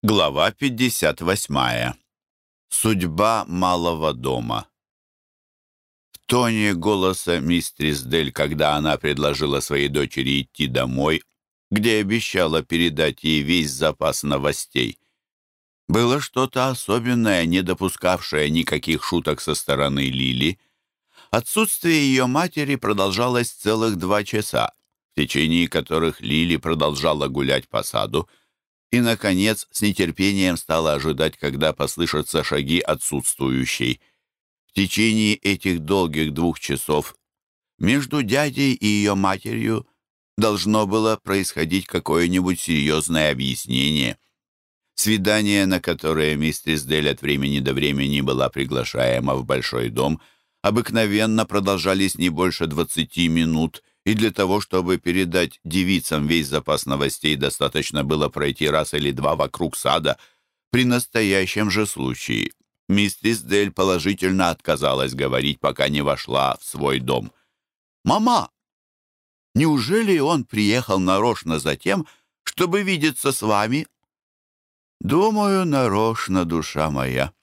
Глава 58. Судьба малого дома. В тоне голоса мистрис Дель, когда она предложила своей дочери идти домой, где обещала передать ей весь запас новостей, было что-то особенное, не допускавшее никаких шуток со стороны Лили. Отсутствие ее матери продолжалось целых два часа, в течение которых Лили продолжала гулять по саду, и, наконец, с нетерпением стала ожидать, когда послышатся шаги отсутствующей. В течение этих долгих двух часов между дядей и ее матерью должно было происходить какое-нибудь серьезное объяснение. Свидания, на которые мистерис Дель от времени до времени была приглашаема в большой дом, обыкновенно продолжались не больше двадцати минут — и для того, чтобы передать девицам весь запас новостей, достаточно было пройти раз или два вокруг сада. При настоящем же случае миссис Дель положительно отказалась говорить, пока не вошла в свой дом. «Мама, неужели он приехал нарочно за тем, чтобы видеться с вами?» «Думаю, нарочно, душа моя.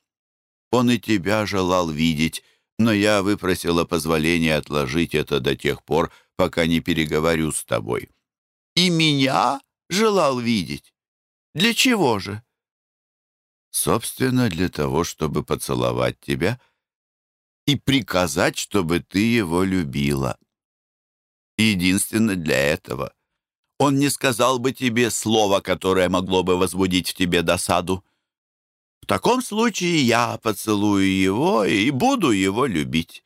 Он и тебя желал видеть, но я выпросила позволение отложить это до тех пор, пока не переговорю с тобой. И меня желал видеть? Для чего же? Собственно, для того, чтобы поцеловать тебя и приказать, чтобы ты его любила. Единственно для этого. Он не сказал бы тебе слова, которое могло бы возбудить в тебе досаду. В таком случае я поцелую его и буду его любить.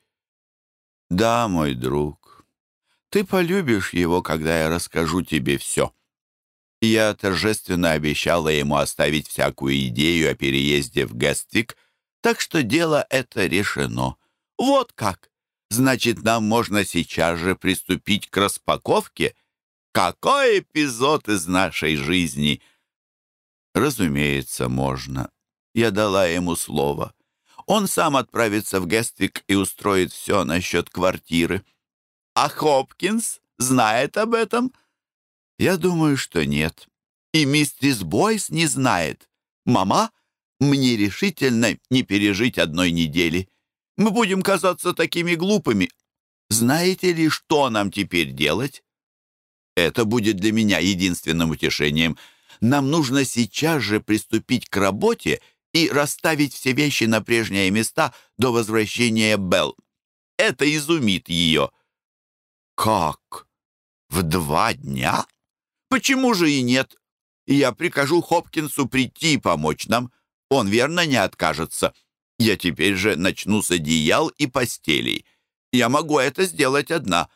Да, мой друг, ты полюбишь его, когда я расскажу тебе все». Я торжественно обещала ему оставить всякую идею о переезде в Гествик, так что дело это решено. Вот как! Значит, нам можно сейчас же приступить к распаковке? Какой эпизод из нашей жизни? Разумеется, можно. Я дала ему слово. Он сам отправится в Гествик и устроит все насчет квартиры. А Хопкинс знает об этом? Я думаю, что нет. И мистерис Бойс не знает. Мама, мне решительно не пережить одной недели. Мы будем казаться такими глупыми. Знаете ли, что нам теперь делать? Это будет для меня единственным утешением. Нам нужно сейчас же приступить к работе и расставить все вещи на прежние места до возвращения Белл. Это изумит ее. «Как? В два дня? Почему же и нет? Я прикажу Хопкинсу прийти и помочь нам. Он верно не откажется. Я теперь же начну с одеял и постелей. Я могу это сделать одна».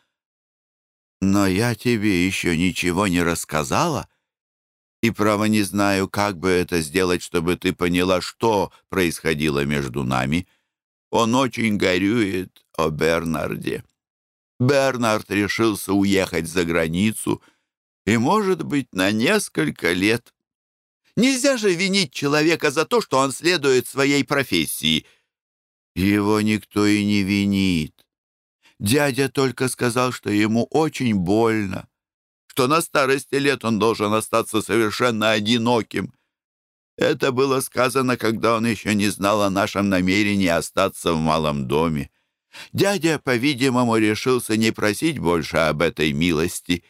«Но я тебе еще ничего не рассказала, и, право, не знаю, как бы это сделать, чтобы ты поняла, что происходило между нами. Он очень горюет о Бернарде». Бернард решился уехать за границу и, может быть, на несколько лет. Нельзя же винить человека за то, что он следует своей профессии. Его никто и не винит. Дядя только сказал, что ему очень больно, что на старости лет он должен остаться совершенно одиноким. Это было сказано, когда он еще не знал о нашем намерении остаться в малом доме. Дядя, по-видимому, решился не просить больше об этой милости.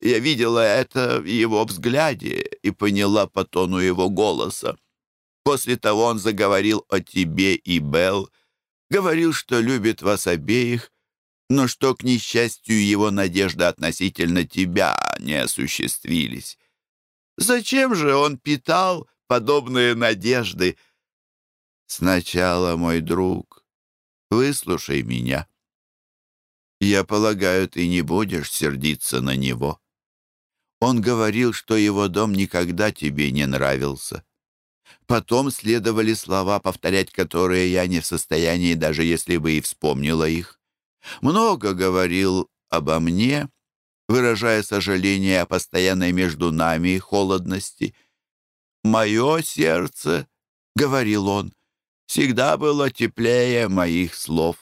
Я видела это в его взгляде и поняла по тону его голоса. После того он заговорил о тебе и Белл, говорил, что любит вас обеих, но что, к несчастью, его надежды относительно тебя не осуществились. Зачем же он питал подобные надежды? Сначала, мой друг, Выслушай меня. Я полагаю, ты не будешь сердиться на него. Он говорил, что его дом никогда тебе не нравился. Потом следовали слова, повторять которые я не в состоянии, даже если бы и вспомнила их. Много говорил обо мне, выражая сожаление о постоянной между нами холодности. «Мое сердце», — говорил он, всегда было теплее моих слов.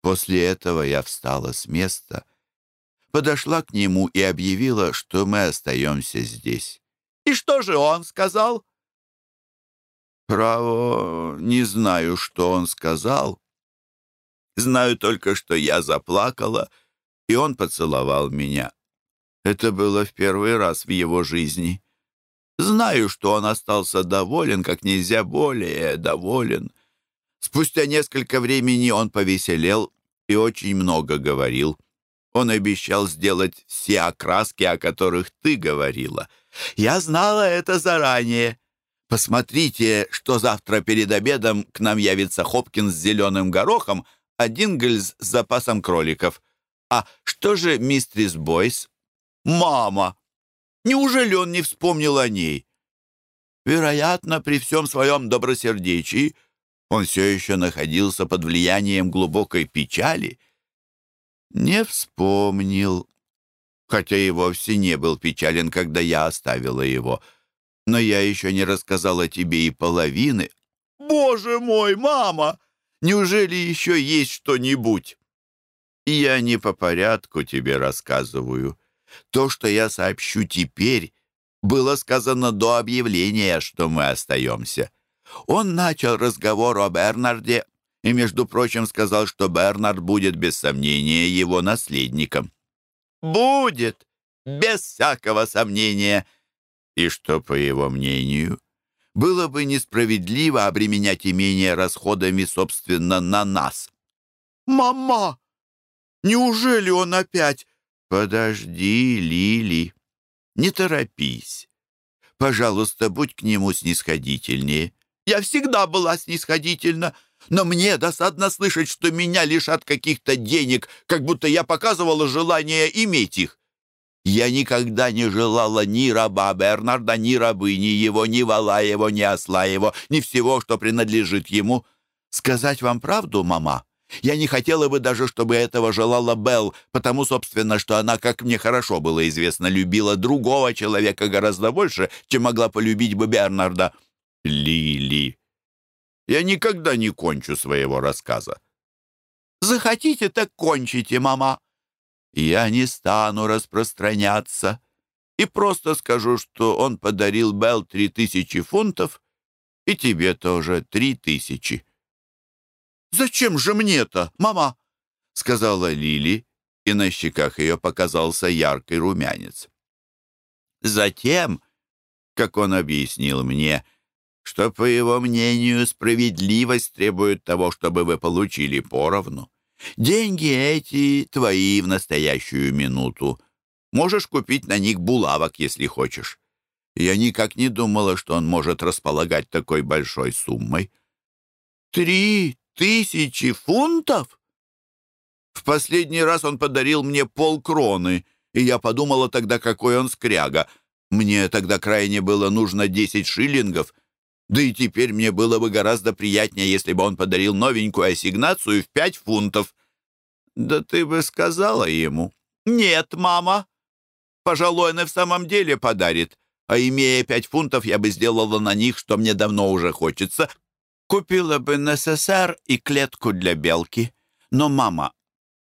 После этого я встала с места, подошла к нему и объявила, что мы остаемся здесь. И что же он сказал?» «Право, не знаю, что он сказал. Знаю только, что я заплакала, и он поцеловал меня. Это было в первый раз в его жизни. Знаю, что он остался доволен, как нельзя более доволен. Спустя несколько времени он повеселел и очень много говорил. Он обещал сделать все окраски, о которых ты говорила. Я знала это заранее. Посмотрите, что завтра перед обедом к нам явится Хопкинс с зеленым горохом, а Дингельс с запасом кроликов. А что же мистрис Бойс? Мама! Неужели он не вспомнил о ней? Вероятно, при всем своем добросердечии он все еще находился под влиянием глубокой печали. Не вспомнил, хотя и вовсе не был печален, когда я оставила его. Но я еще не рассказала тебе и половины. Боже мой, мама! Неужели еще есть что-нибудь? Я не по порядку тебе рассказываю. То, что я сообщу теперь, было сказано до объявления, что мы остаемся. Он начал разговор о Бернарде и, между прочим, сказал, что Бернард будет, без сомнения, его наследником. «Будет, без всякого сомнения!» И что, по его мнению, было бы несправедливо обременять имение расходами, собственно, на нас. «Мама! Неужели он опять...» «Подожди, Лили, не торопись. Пожалуйста, будь к нему снисходительнее. Я всегда была снисходительна, но мне досадно слышать, что меня лишат каких-то денег, как будто я показывала желание иметь их. Я никогда не желала ни раба Бернарда, ни рабыни его, ни вала его, ни осла его, ни всего, что принадлежит ему. Сказать вам правду, мама?» Я не хотела бы даже, чтобы этого желала Белл, потому, собственно, что она, как мне хорошо было известно, любила другого человека гораздо больше, чем могла полюбить бы Бернарда. Лили. Я никогда не кончу своего рассказа. Захотите, так кончите, мама. Я не стану распространяться и просто скажу, что он подарил Белл три тысячи фунтов и тебе тоже три тысячи. «Зачем же мне-то, мама?» — сказала Лили, и на щеках ее показался яркий румянец. Затем, как он объяснил мне, что, по его мнению, справедливость требует того, чтобы вы получили поровну. Деньги эти твои в настоящую минуту. Можешь купить на них булавок, если хочешь. Я никак не думала, что он может располагать такой большой суммой. Три тысячи фунтов? В последний раз он подарил мне полкроны, и я подумала тогда, какой он скряга. Мне тогда крайне было нужно десять шиллингов, да и теперь мне было бы гораздо приятнее, если бы он подарил новенькую ассигнацию в пять фунтов. Да ты бы сказала ему. Нет, мама. Пожалуй, он и в самом деле подарит. А имея пять фунтов, я бы сделала на них, что мне давно уже хочется, Купила бы НССР и клетку для белки. Но, мама,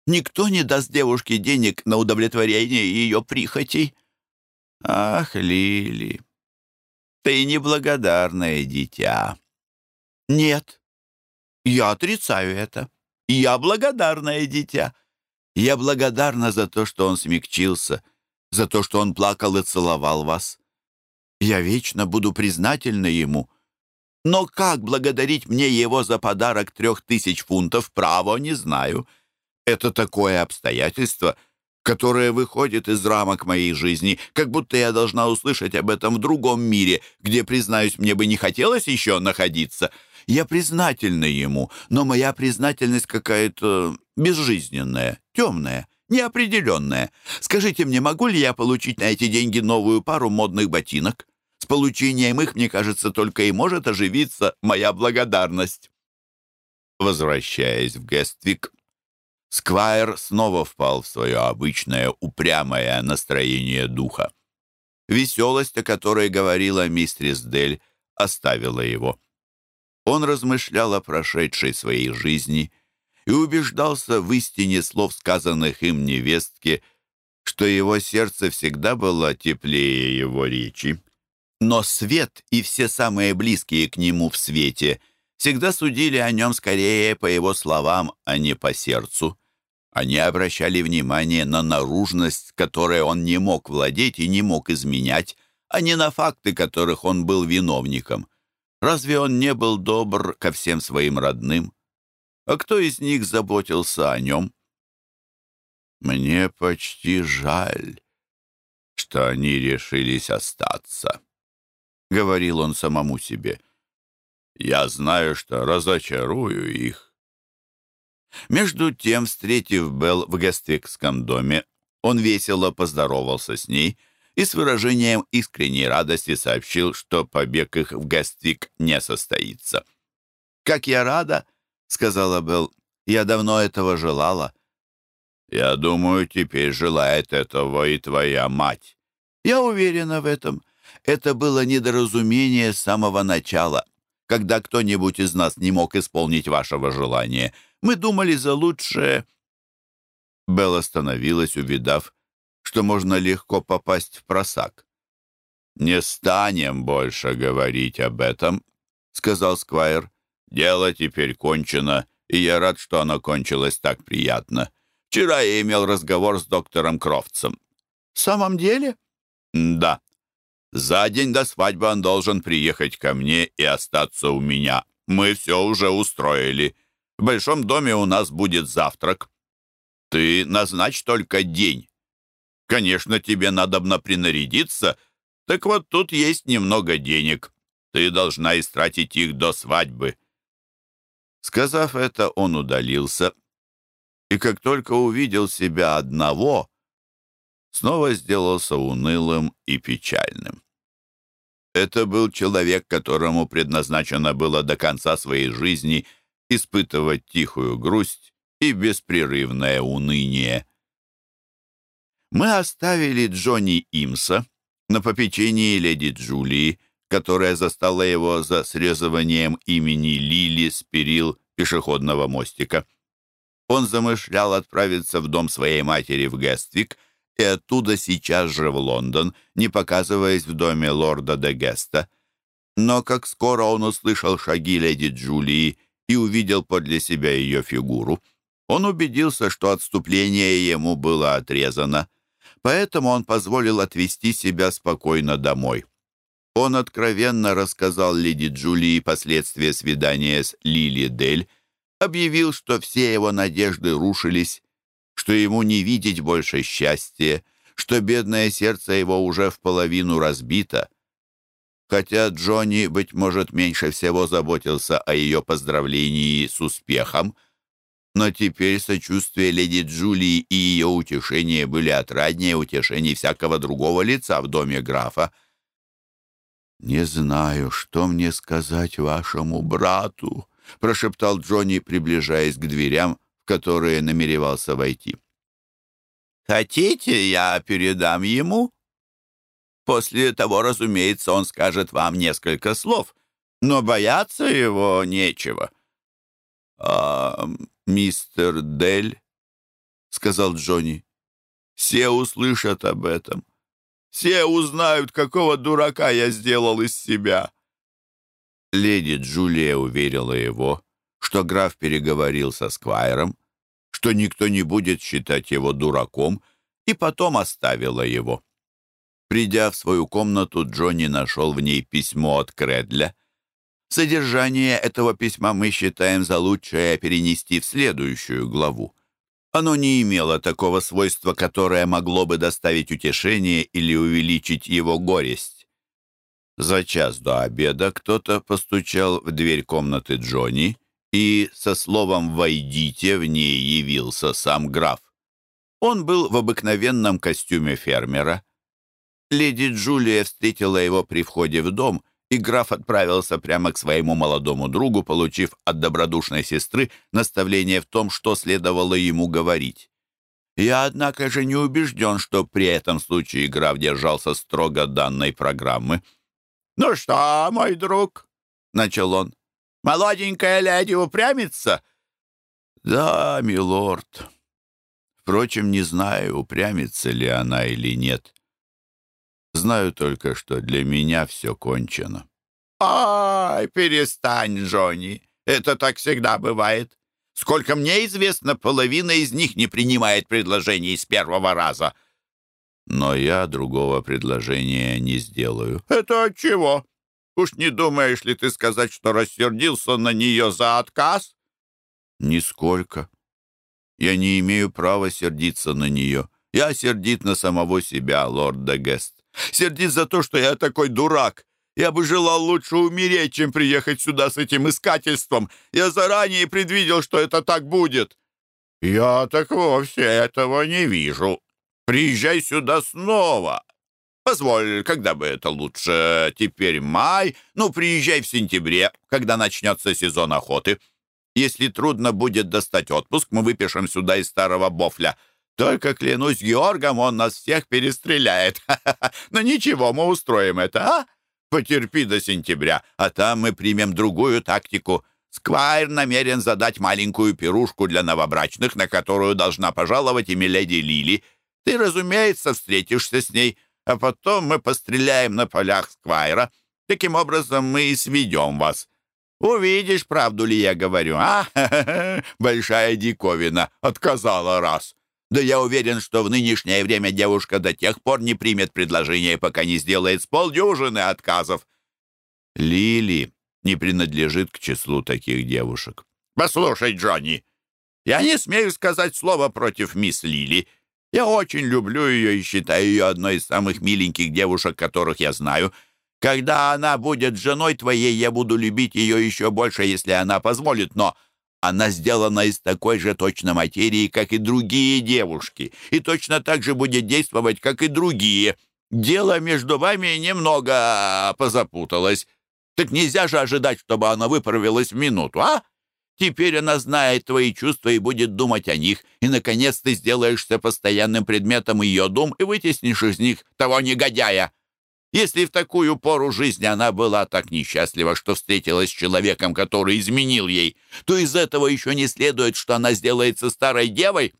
никто не даст девушке денег на удовлетворение ее прихотей. Ах, Лили, ты неблагодарное дитя. Нет, я отрицаю это. Я благодарное дитя. Я благодарна за то, что он смягчился, за то, что он плакал и целовал вас. Я вечно буду признательна ему — но как благодарить мне его за подарок трех тысяч фунтов, право не знаю. Это такое обстоятельство, которое выходит из рамок моей жизни, как будто я должна услышать об этом в другом мире, где, признаюсь, мне бы не хотелось еще находиться. Я признательна ему, но моя признательность какая-то безжизненная, темная, неопределенная. Скажите мне, могу ли я получить на эти деньги новую пару модных ботинок? Получением их, мне кажется, только и может оживиться моя благодарность. Возвращаясь в Гествик, Сквайр снова впал в свое обычное упрямое настроение духа. Веселость, о которой говорила мистерис Дель, оставила его. Он размышлял о прошедшей своей жизни и убеждался в истине слов, сказанных им невестке, что его сердце всегда было теплее его речи. Но свет и все самые близкие к нему в свете всегда судили о нем скорее по его словам, а не по сердцу. Они обращали внимание на наружность, которой он не мог владеть и не мог изменять, а не на факты, которых он был виновником. Разве он не был добр ко всем своим родным? А кто из них заботился о нем? Мне почти жаль, что они решились остаться, — говорил он самому себе. Я знаю, что разочарую их. Между тем, встретив Белл в Гествикском доме, он весело поздоровался с ней и с выражением искренней радости сообщил, что побег их в Гествик не состоится. «Как я рада!» — сказала Белл. «Я давно этого желала». «Я думаю, теперь желает этого и твоя мать». «Я уверена в этом. Это было недоразумение с самого начала, когда кто-нибудь из нас не мог исполнить вашего желания». Мы думали за лучшее...» Белл остановилась, увидав, что можно легко попасть в просак. «Не станем больше говорить об этом», — сказал Сквайр. «Дело теперь кончено, и я рад, что оно кончилось так приятно. Вчера я имел разговор с доктором Крофтсом». «В самом деле?» «Да. За день до свадьбы он должен приехать ко мне и остаться у меня. Мы все уже устроили. В большом доме у нас будет завтрак. Ты назначь только день. Конечно, тебе надобно принарядиться, так вот тут есть немного денег. Ты должна истратить их до свадьбы». Сказав это, он удалился, и как только увидел себя одного, снова сделался унылым и печальным. Это был человек, которому предназначено было до конца своей жизни – испытывать тихую грусть и беспрерывное уныние. Мы оставили Джонни Имса на попечении леди Джулии, которая застала его за срезыванием имени Лили с перил пешеходного мостика. Он замышлял отправиться в дом своей матери в Гествик и оттуда сейчас же в Лондон, не показываясь в доме лорда де Геста. Но как скоро он услышал шаги леди Джулии и увидел подле себя ее фигуру, он убедился, что отступление ему было отрезано, поэтому он позволил отвезти себя спокойно домой. Он откровенно рассказал леди Джулии последствия свидания с Лили Дель, объявил, что все его надежды рушились, что ему не видеть больше счастья, что бедное сердце его уже в половину разбито, Хотя Джонни, быть может, меньше всего заботился о ее поздравлении с успехом, но теперь сочувствие леди Джулии и ее утешение были отраднее утешений всякого другого лица в доме графа. «Не знаю, что мне сказать вашему брату», — прошептал Джонни, приближаясь к дверям, в которые намеревался войти. «Хотите, я передам ему?» После того, разумеется, он скажет вам несколько слов, но бояться его нечего». «А мистер Дель?» — сказал Джонни. «Все услышат об этом. Все узнают, какого дурака я сделал из себя». Леди Джулия уверила его, что граф переговорил со Сквайром, что никто не будет считать его дураком, и потом оставила его. Придя в свою комнату, Джонни нашел в ней письмо от Кредля. Содержание этого письма мы считаем за лучшее перенести в следующую главу. Оно не имело такого свойства, которое могло бы доставить утешение или увеличить его горесть. За час до обеда кто-то постучал в дверь комнаты Джонни, и со словом «войдите» в ней явился сам граф. Он был в обыкновенном костюме фермера, Леди Джулия встретила его при входе в дом, и граф отправился прямо к своему молодому другу, получив от добродушной сестры наставление в том, что следовало ему говорить. Я, однако же, не убежден, что при этом случае граф держался строго данной программы. «Ну что, мой друг?» — начал он. «Молоденькая леди упрямится?» «Да, милорд. Впрочем, не знаю, упрямится ли она или нет. Знаю только, что для меня все кончено. «Ай, перестань, Джонни. Это так всегда бывает. Сколько мне известно, половина из них не принимает предложений с первого раза». «Но я другого предложения не сделаю». «Это от чего? Уж не думаешь ли ты сказать, что рассердился на нее за отказ?» «Нисколько. Я не имею права сердиться на нее. Я сердит на самого себя, лорд Дегест. Сердит за то, что я такой дурак. Я бы желал лучше умереть, чем приехать сюда с этим искательством. Я заранее предвидел, что это так будет». «Я так вовсе этого не вижу. Приезжай сюда снова. Позволь, когда бы это лучше? Теперь май. Ну, приезжай в сентябре, когда начнется сезон охоты. Если трудно будет достать отпуск, мы выпишем сюда из старого бофля». Только, клянусь Георгом, он нас всех перестреляет. Но ничего, мы устроим это, а? Потерпи до сентября, а там мы примем другую тактику. Сквайр намерен задать маленькую пирушку для новобрачных, на которую должна пожаловать и миледи Лили. Ты, разумеется, встретишься с ней, а потом мы постреляем на полях Сквайра. Таким образом мы и сведем вас. Увидишь, правду ли я говорю, а? Большая диковина. Отказала раз. Да я уверен, что в нынешнее время девушка до тех пор не примет предложение, пока не сделает с полдюжины отказов. Лили не принадлежит к числу таких девушек. Послушай, Джонни, я не смею сказать слово против мисс Лили. Я очень люблю ее и считаю ее одной из самых миленьких девушек, которых я знаю. Когда она будет женой твоей, я буду любить ее еще больше, если она позволит, но она сделана из такой же точно материи, как и другие девушки, и точно так же будет действовать, как и другие. Дело между вами немного позапуталось. Так нельзя же ожидать, чтобы она выправилась в минуту, а? Теперь она знает твои чувства и будет думать о них, и, наконец, ты сделаешься постоянным предметом ее дум и вытеснишь из них того негодяя. Если в такую пору жизни она была так несчастлива, что встретилась с человеком, который изменил ей, то из этого еще не следует, что она сделается старой девой.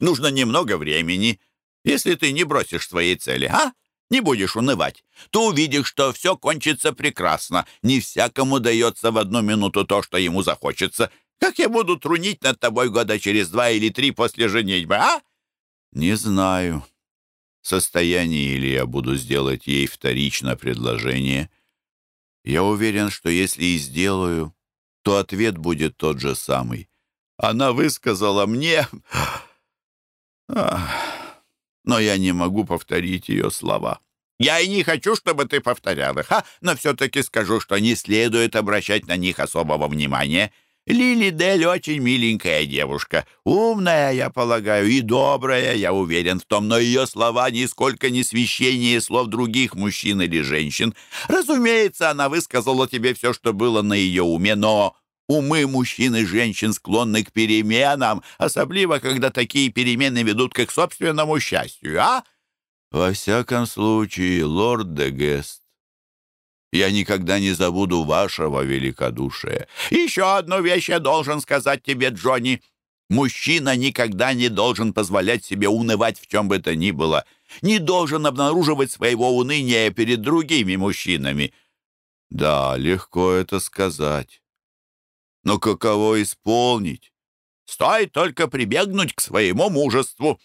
Нужно немного времени. Если ты не бросишь своей цели, а? Не будешь унывать, то увидишь, что все кончится прекрасно. Не всякому дается в одну минуту то, что ему захочется. Как я буду трунить над тобой года через два или три после женитьбы, а? Не знаю состоянии ли я буду сделать ей вторично предложение. Я уверен, что если и сделаю, то ответ будет тот же самый. Она высказала мне... Но я не могу повторить ее слова. Я и не хочу, чтобы ты повторял их, а? но все-таки скажу, что не следует обращать на них особого внимания. Лили Дель очень миленькая девушка. Умная, я полагаю, и добрая, я уверен в том, но ее слова нисколько не священнее слов других мужчин или женщин. Разумеется, она высказала тебе все, что было на ее уме, но умы мужчин и женщин склонны к переменам, особливо, когда такие перемены ведут к их собственному счастью, а? Во всяком случае, лорд де Гест, я никогда не забуду вашего великодушия. Еще одну вещь я должен сказать тебе, Джонни. Мужчина никогда не должен позволять себе унывать в чем бы то ни было. Не должен обнаруживать своего уныния перед другими мужчинами. Да, легко это сказать. Но каково исполнить? Стоит только прибегнуть к своему мужеству.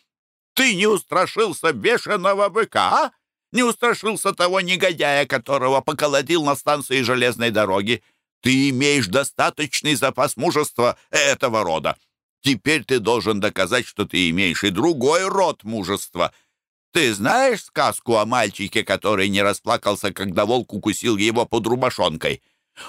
Ты не устрашился бешеного быка, а? не устрашился того негодяя, которого поколотил на станции железной дороги. Ты имеешь достаточный запас мужества этого рода. Теперь ты должен доказать, что ты имеешь и другой род мужества. Ты знаешь сказку о мальчике, который не расплакался, когда волк укусил его под рубашонкой?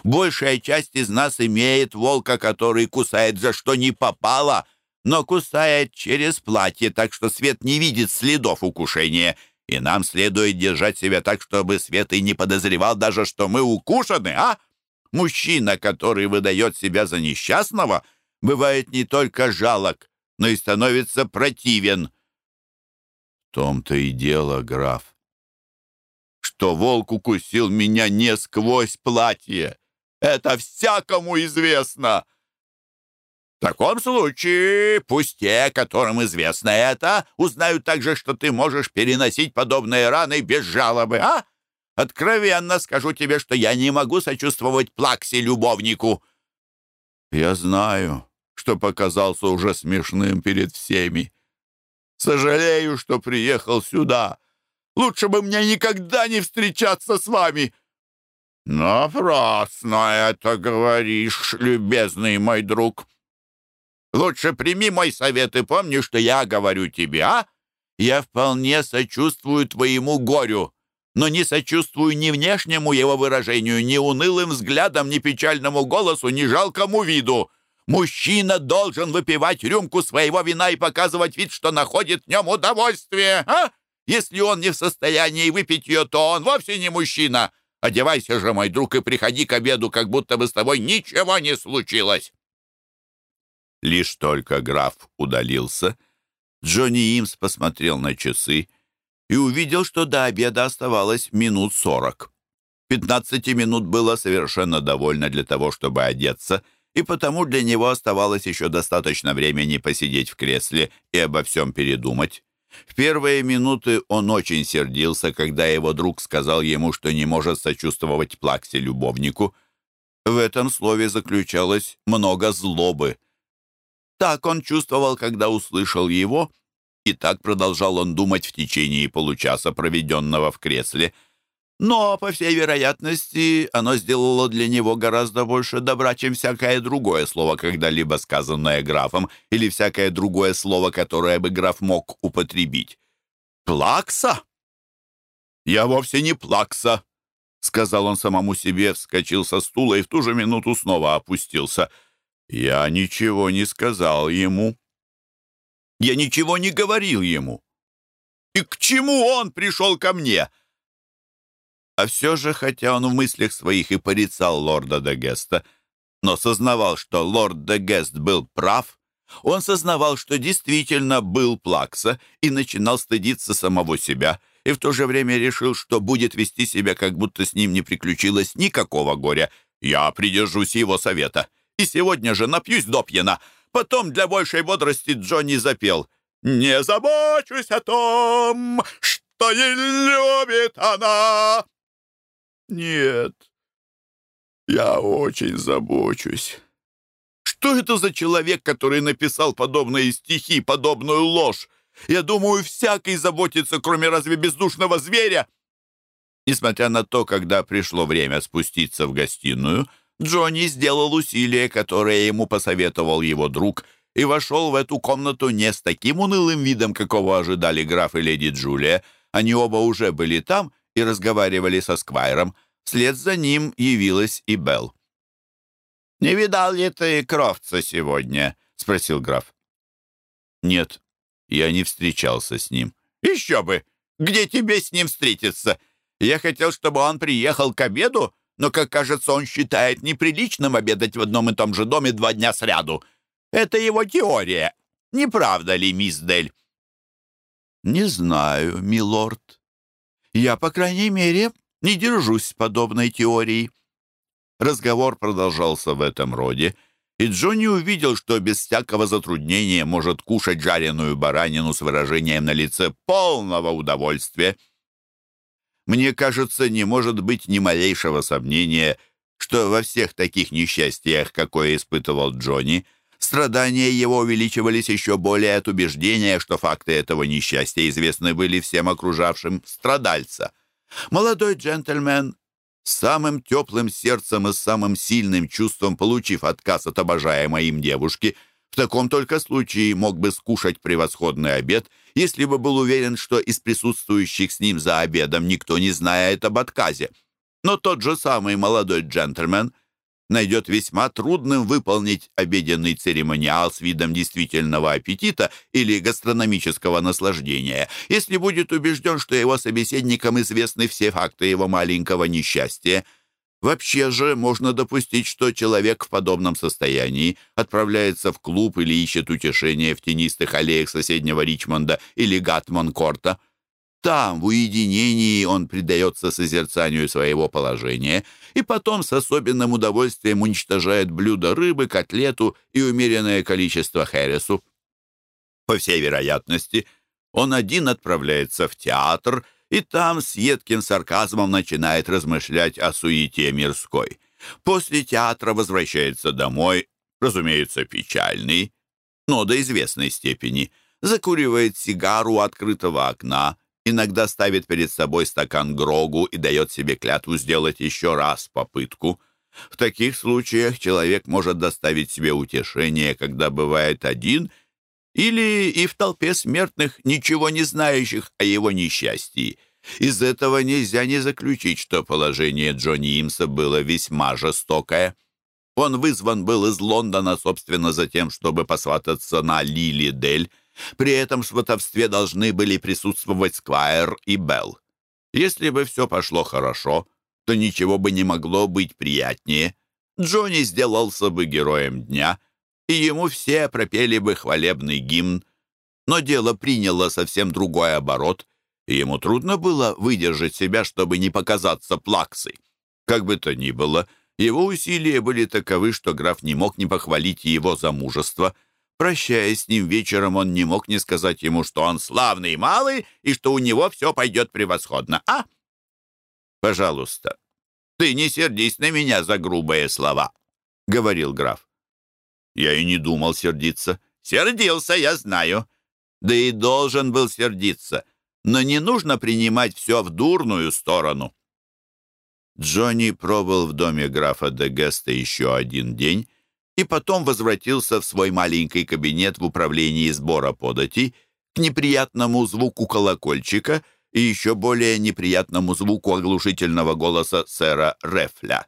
Большая часть из нас имеет волка, который кусает за что не попало, но кусает через платье, так что свет не видит следов укушения — и нам следует держать себя так, чтобы Свет и не подозревал даже, что мы укушены, а? Мужчина, который выдает себя за несчастного, бывает не только жалок, но и становится противен. В том-то и дело, граф, что волк укусил меня не сквозь платье. Это всякому известно. В таком случае пусть те, которым известно это, узнают также, что ты можешь переносить подобные раны без жалобы, а? Откровенно скажу тебе, что я не могу сочувствовать плаксе-любовнику». «Я знаю, что показался уже смешным перед всеми. Сожалею, что приехал сюда. Лучше бы мне никогда не встречаться с вами». «Напрасно это говоришь, любезный мой друг. Лучше прими мой совет и помни, что я говорю тебе, а? Я вполне сочувствую твоему горю, но не сочувствую ни внешнему его выражению, ни унылым взглядам, ни печальному голосу, ни жалкому виду. Мужчина должен выпивать рюмку своего вина и показывать вид, что находит в нем удовольствие, а? Если он не в состоянии выпить ее, то он вовсе не мужчина. Одевайся же, мой друг, и приходи к обеду, как будто бы с тобой ничего не случилось». Лишь только граф удалился, Джонни Имс посмотрел на часы и увидел, что до обеда оставалось минут сорок. Пятнадцати минут было совершенно довольно для того, чтобы одеться, и потому для него оставалось еще достаточно времени посидеть в кресле и обо всем передумать. В первые минуты он очень сердился, когда его друг сказал ему, что не может сочувствовать Плаксе любовнику. В этом слове заключалось много злобы. Так он чувствовал, когда услышал его, и так продолжал он думать в течение получаса, проведенного в кресле — но, по всей вероятности, оно сделало для него гораздо больше добра, чем всякое другое слово, когда-либо сказанное графом, или всякое другое слово, которое бы граф мог употребить. «Плакса?» «Я вовсе не плакса», — сказал он самому себе, вскочил со стула и в ту же минуту снова опустился. «Я ничего не сказал ему. Я ничего не говорил ему. И к чему он пришел ко мне?» А все же, хотя он в мыслях своих и порицал лорда де Геста, но сознавал, что лорд де Гест был прав, он сознавал, что действительно был Плакса и начинал стыдиться самого себя, и в то же время решил, что будет вести себя, как будто с ним не приключилось никакого горя. «Я придержусь его совета, и сегодня же напьюсь до пьяна». Потом для большей бодрости Джонни запел «Не забочусь о том, что не любит она». Нет, я очень забочусь. Что это за человек, который написал подобные стихи, подобную ложь? Я думаю, всякий заботится, кроме разве бездушного зверя. Несмотря на то, когда пришло время спуститься в гостиную, Джонни сделал усилие, которое ему посоветовал его друг, и вошел в эту комнату не с таким унылым видом, какого ожидали граф и леди Джулия. Они оба уже были там и разговаривали со Сквайром. Вслед за ним явилась и Белл. «Не видал ли ты Кровца сегодня?» — спросил граф. «Нет, я не встречался с ним». «Еще бы! Где тебе с ним встретиться? Я хотел, чтобы он приехал к обеду, но, как кажется, он считает неприличным обедать в одном и том же доме два дня сряду. Это его теория. Не правда ли, мисс Дель?» «Не знаю, милорд. Я, по крайней мере, не держусь подобной теории». Разговор продолжался в этом роде, и Джонни увидел, что без всякого затруднения может кушать жареную баранину с выражением на лице полного удовольствия. Мне кажется, не может быть ни малейшего сомнения, что во всех таких несчастьях, какое испытывал Джонни, страдания его увеличивались еще более от убеждения, что факты этого несчастья известны были всем окружавшим страдальца. Молодой джентльмен самым теплым сердцем и самым сильным чувством, получив отказ от обожаемой им девушки, в таком только случае мог бы скушать превосходный обед, если бы был уверен, что из присутствующих с ним за обедом никто не знает об отказе. Но тот же самый молодой джентльмен — найдет весьма трудным выполнить обеденный церемониал с видом действительного аппетита или гастрономического наслаждения, если будет убежден, что его собеседникам известны все факты его маленького несчастья. Вообще же можно допустить, что человек в подобном состоянии отправляется в клуб или ищет утешение в тенистых аллеях соседнего Ричмонда или Гатман-Корта. Там, в уединении, он предается созерцанию своего положения и потом с особенным удовольствием уничтожает блюдо рыбы, котлету и умеренное количество хересу. По всей вероятности, он один отправляется в театр и там с едким сарказмом начинает размышлять о суете мирской. После театра возвращается домой, разумеется, печальный, но до известной степени, закуривает сигару у открытого окна, иногда ставит перед собой стакан Грогу и дает себе клятву сделать еще раз попытку. В таких случаях человек может доставить себе утешение, когда бывает один, или и в толпе смертных, ничего не знающих о его несчастье. Из этого нельзя не заключить, что положение Джонни Имса было весьма жестокое. Он вызван был из Лондона, собственно, за тем, чтобы посвататься на Лили Дель. При этом сватовстве должны были присутствовать Сквайр и Белл. Если бы все пошло хорошо, то ничего бы не могло быть приятнее. Джонни сделался бы героем дня, и ему все пропели бы хвалебный гимн. Но дело приняло совсем другой оборот, и ему трудно было выдержать себя, чтобы не показаться плаксой. Как бы то ни было, его усилия были таковы, что граф не мог не похвалить его за мужество. Прощаясь с ним вечером, он не мог не сказать ему, что он славный малый и что у него все пойдет превосходно. А? «Пожалуйста, ты не сердись на меня за грубые слова», — говорил граф. Я и не думал сердиться. Сердился, я знаю. Да и должен был сердиться. Но не нужно принимать все в дурную сторону. Джонни пробыл в доме графа де Геста еще один день и потом возвратился в свой маленький кабинет в управлении сбора податей к неприятному звуку колокольчика и еще более неприятному звуку оглушительного голоса сэра Рефля.